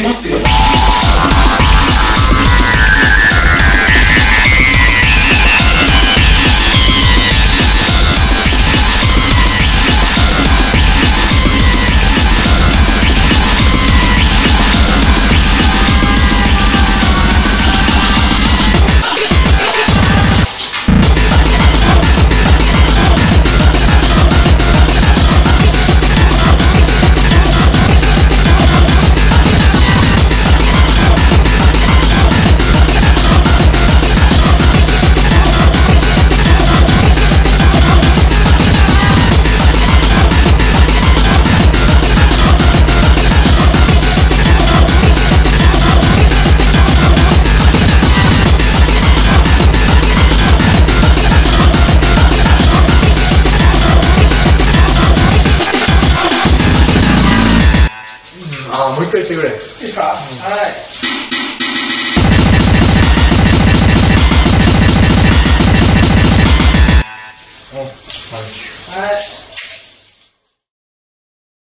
financeiro. ってくれ。いいですか、はい。